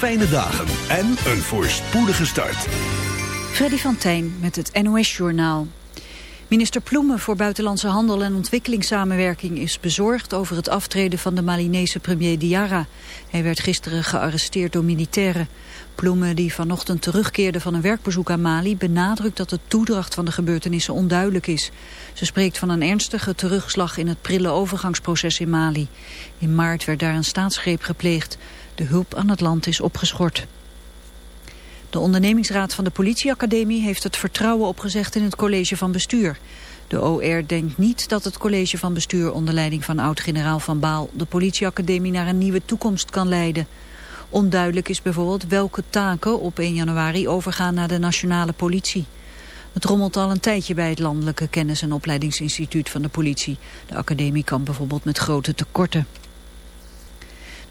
Fijne dagen en een voorspoedige start. Freddy van Tijn met het NOS-journaal. Minister Ploemen voor Buitenlandse Handel en Ontwikkelingssamenwerking is bezorgd over het aftreden van de Malinese premier Diarra. Hij werd gisteren gearresteerd door militairen. Ploemen, die vanochtend terugkeerde van een werkbezoek aan Mali, benadrukt dat de toedracht van de gebeurtenissen onduidelijk is. Ze spreekt van een ernstige terugslag in het prille overgangsproces in Mali. In maart werd daar een staatsgreep gepleegd. De hulp aan het land is opgeschort. De ondernemingsraad van de politieacademie heeft het vertrouwen opgezegd in het college van bestuur. De OR denkt niet dat het college van bestuur onder leiding van oud-generaal Van Baal de politieacademie naar een nieuwe toekomst kan leiden. Onduidelijk is bijvoorbeeld welke taken op 1 januari overgaan naar de nationale politie. Het rommelt al een tijdje bij het Landelijke Kennis- en Opleidingsinstituut van de politie. De academie kan bijvoorbeeld met grote tekorten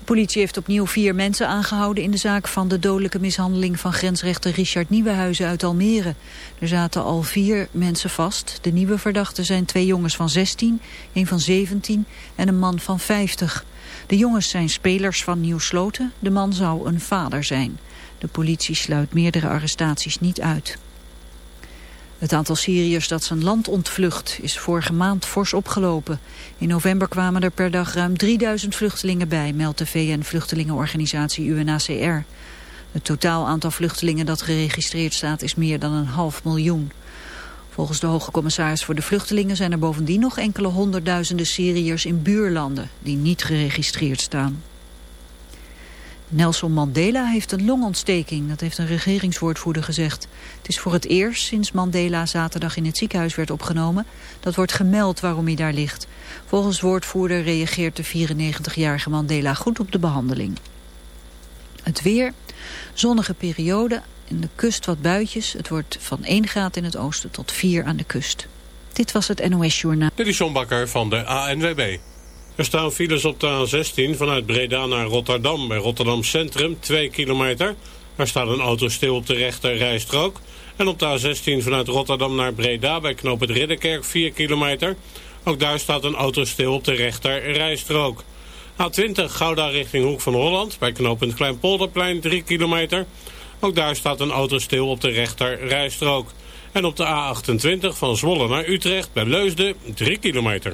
politie heeft opnieuw vier mensen aangehouden in de zaak van de dodelijke mishandeling van grensrechter Richard Nieuwenhuizen uit Almere. Er zaten al vier mensen vast. De nieuwe verdachten zijn twee jongens van 16, een van 17 en een man van 50. De jongens zijn spelers van Nieuw Sloten. De man zou een vader zijn. De politie sluit meerdere arrestaties niet uit. Het aantal Syriërs dat zijn land ontvlucht is vorige maand fors opgelopen. In november kwamen er per dag ruim 3000 vluchtelingen bij, meldt de VN-vluchtelingenorganisatie UNHCR. Het totaal aantal vluchtelingen dat geregistreerd staat is meer dan een half miljoen. Volgens de hoge commissaris voor de vluchtelingen zijn er bovendien nog enkele honderdduizenden Syriërs in buurlanden die niet geregistreerd staan. Nelson Mandela heeft een longontsteking, dat heeft een regeringswoordvoerder gezegd. Het is voor het eerst sinds Mandela zaterdag in het ziekenhuis werd opgenomen. Dat wordt gemeld waarom hij daar ligt. Volgens woordvoerder reageert de 94-jarige Mandela goed op de behandeling. Het weer, zonnige periode, in de kust wat buitjes. Het wordt van 1 graad in het oosten tot 4 aan de kust. Dit was het NOS Journaal. Dit is John Bakker van de ANWB. Er staan files op de A16 vanuit Breda naar Rotterdam. Bij Rotterdam Centrum 2 kilometer. Daar staat een auto stil op de rechter rijstrook. En op de A16 vanuit Rotterdam naar Breda bij Knoop Ridderkerk 4 kilometer. Ook daar staat een auto stil op de rechter rijstrook. A20 Gouda richting Hoek van Holland bij knooppunt Kleinpolderplein 3 kilometer. Ook daar staat een auto stil op de rechter rijstrook. En op de A28 van Zwolle naar Utrecht bij Leusden 3 kilometer.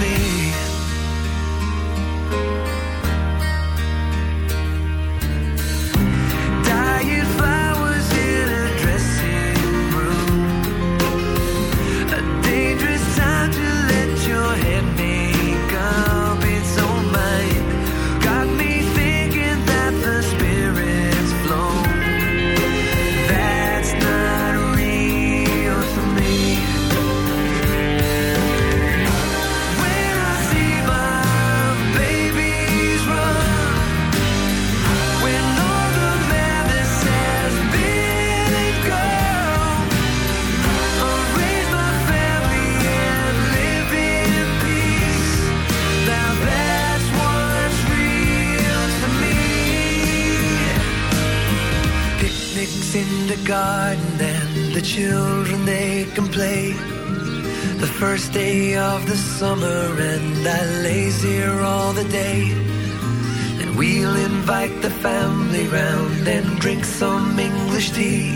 me. summer and I lays here all the day. And we'll invite the family round and drink some English tea.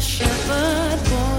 Shepherd boy.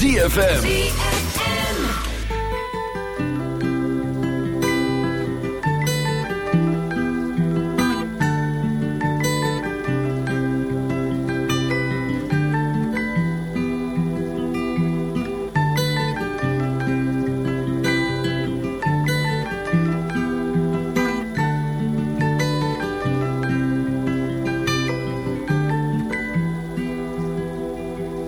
ZFM.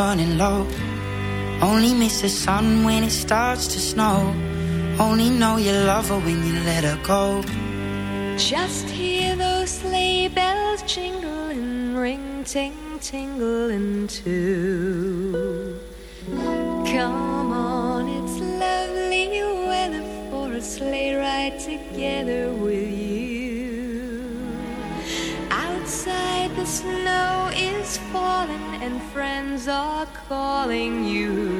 Low. Only miss the sun when it starts to snow. Only know you love her when you let her go. Just hear those sleigh bells jingling, ring ting tingling too. Come on, it's lovely weather for a sleigh ride together with you. The snow is falling and friends are calling you.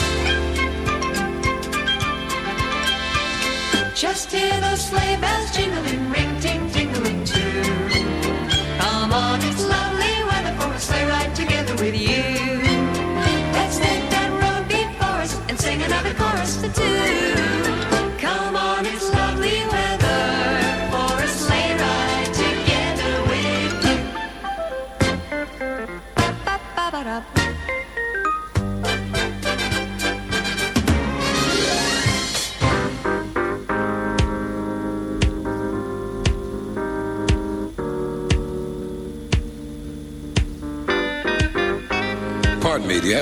Just hear those sleigh bells jingling, ring ting tingling too. Come on, it's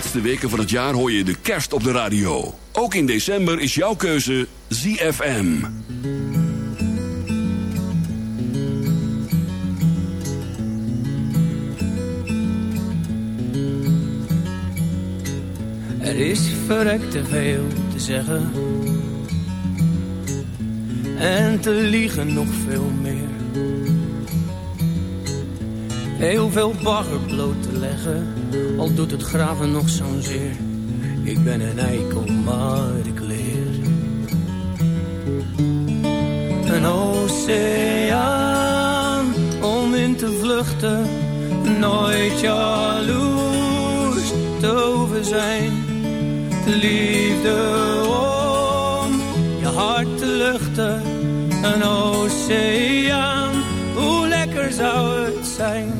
Laatste weken van het jaar hoor je de kerst op de radio. Ook in december is jouw keuze ZFM. Er is verrekt te veel te zeggen. En te liegen nog veel meer. Heel veel bagger bloot te leggen. Al doet het graven nog zo'n zeer. Ik ben een eikel, maar ik leer. Een oceaan om in te vluchten. Nooit jaloers te over zijn. De liefde om je hart te luchten. Een oceaan, hoe lekker zou het zijn.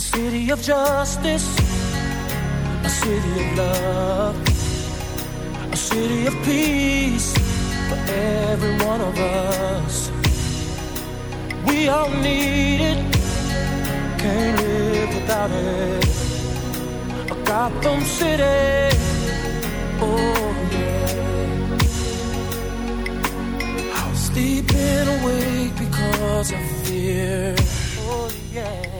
A city of justice. A city of love. A city of peace for every one of us. We all need it, can't live without it. A Gotham City, oh yeah. Sleeping awake because of fear, oh yeah.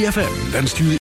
3FM wenst u...